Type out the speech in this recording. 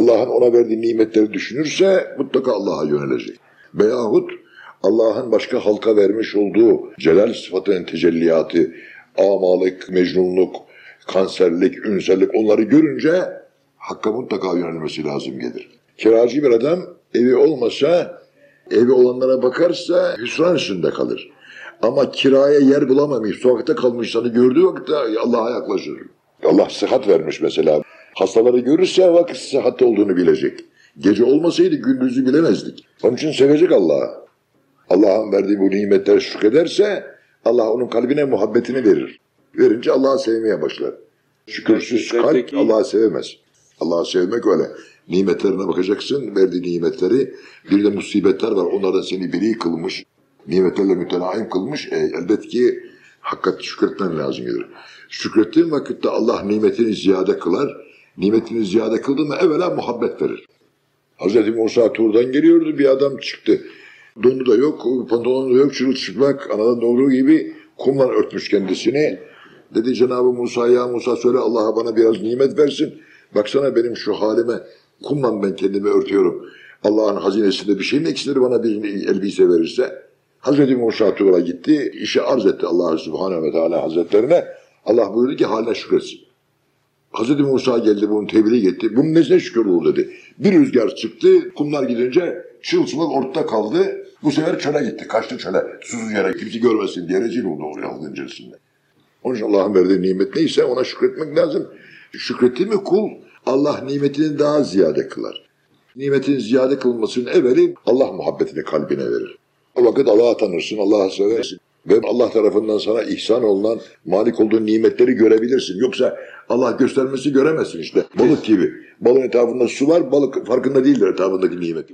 Allah'ın ona verdiği nimetleri düşünürse mutlaka Allah'a yönelecek. Veyahut Allah'ın başka halka vermiş olduğu celal sıfatının tecelliyatı, amalık, mecnunluk, kanserlik, ünsellik onları görünce Hakk'a mutlaka yönelmesi lazım gelir. Kiracı bir adam evi olmasa, evi olanlara bakarsa hüsran üstünde kalır. Ama kiraya yer bulamamış, sokakta kalmış insanı gördüğü vakitte Allah'a yaklaşır. Allah sıhhat vermiş mesela. Hastaları görürse vakit sıhhatte olduğunu bilecek. Gece olmasaydı gündüzü bilemezdik. Onun için sevecek Allah'ı. Allah'ın verdiği bu nimetler şükrederse Allah onun kalbine muhabbetini verir. Verince Allah'ı sevmeye başlar. Şükürsüz kalp Allah'ı sevemez. Allah'ı sevmek öyle. Nimetlerine bakacaksın, verdiği nimetleri. Bir de musibetler var, onlardan seni beri kılmış. Nimetlerle mütenaim kılmış. E, elbet ki hakikat şükretmen lazım gelir. Şükrettiğin vakitte Allah nimetini ziyade kılar. Nimetini ziyade kıldı mı evvela muhabbet verir. Hz. Musa Tur'dan geliyordu bir adam çıktı. Donu da yok, pantolonu da yok, çırılçıplak, anadan doğduğu gibi kumla örtmüş kendisini. Dedi Cenab-ı Musa ya Musa söyle Allah'a bana biraz nimet versin. Baksana benim şu halime kumla ben kendimi örtüyorum. Allah'ın hazinesinde bir şey mi eksilir bana bir elbise verirse? Hazreti Musa Tur'a gitti, işi arz etti Allah Subhanahu ve Teala Hazretlerine. Allah buyurdu ki haline şükretsin. Hazreti Musa geldi bunu tebliğ etti. Bunun nesine şükür olur dedi. Bir rüzgar çıktı, kumlar gidince çılçılık ortada kaldı. Bu sefer çöle gitti, kaçtı çöle. Susuz yere kimse görmesin diye rezil oldu oraya halkın içerisinde. Onun için Allah'ın verdiği nimet neyse ona şükretmek lazım. Şükretti mi kul Allah nimetini daha ziyade kılar. Nimetin ziyade kılmasının evveli Allah muhabbetini kalbine verir. O vakit Allah'ı tanırsın, Allah'ı seversin. Ve Allah tarafından sana ihsan olunan, malik olduğun nimetleri görebilirsin. Yoksa Allah göstermesi göremezsin işte. Balık gibi. Balığın etrafında su var, balık farkında değildir etrafındaki nimet.